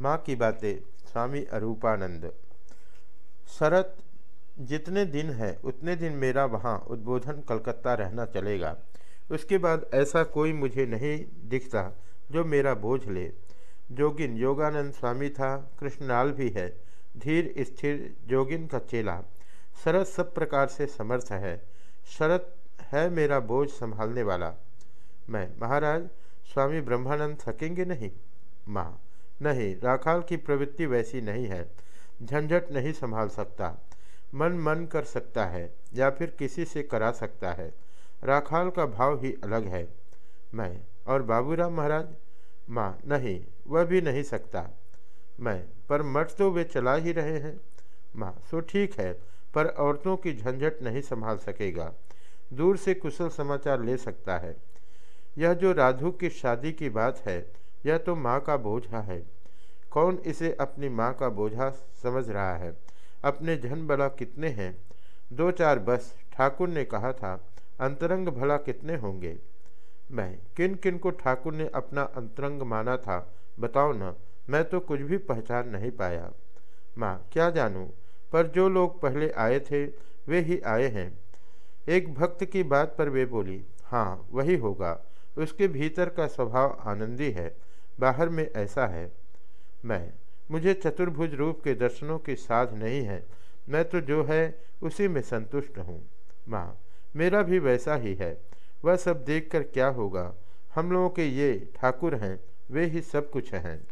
माँ की बातें, स्वामी अरूपानंद। शरत जितने दिन है, उतने दिन मेरा वहाँ उद्बोधन कलकत्ता रहना चलेगा। उसके बाद ऐसा कोई मुझे नहीं दिखता जो मेरा बोझ ले। जोगिन योगानंद स्वामी था, कृष्णलाल भी है, धीर, स्थिर जोगिन का चेला। शरत सब प्रकार से समर्थ है। शरत है मेरा बोझ संभालने वाला। मैं, महाराज, स्वामी ब्रह्मानंद थकेंगे नहीं? माँ। नहीं, राखाल की प्रवृत्ति वैसी नहीं है। झंझट नहीं संभाल सकता। मन मन कर सकता है, या फिर किसी से करा सकता है। राखाल का भाव ही अलग है। मैं और बाबूराम महाराज? माँ, नहीं, वह भी नहीं सकता। मैं, पर मठ तो वे चला ही रहे हैं। माँ, सो ठीक है, पर औरतों की झंझट नहीं संभाल सकेगा। दूर से कुशल समाचार ले सकता है। यह जो राधु की शादी की बात है यह तो माँ का बोझा है। कौन इसे अपनी माँ का बोझा समझ रहा है? अपने जन भला कितने हैं? दो चार बस, ठाकुर ने कहा था, अंतरंग भला कितने होंगे? मैं, किन किन को ठाकुर ने अपना अंतरंग माना था? बताओ न, मैं तो कुछ भी पहचान नहीं पाया। माँ, क्या जानूँ? पर जो लोग पहले आए थे, वे ही आए हैं। एक भक्त की बात पर वे बोली हाँ वही होगा। उसके भीतर का स्वभाव आनंदी है। बाहर में ऐसा है। मैं, मुझे चतुर्भुज रूप के दर्शनों के साथ नहीं है। मैं तो जो है, उसी में संतुष्ट हूँ। माँ, मेरा भी वैसा ही है। वह सब देखकर क्या होगा? हम लोगों के ये ठाकुर हैं, वे ही सब कुछ हैं।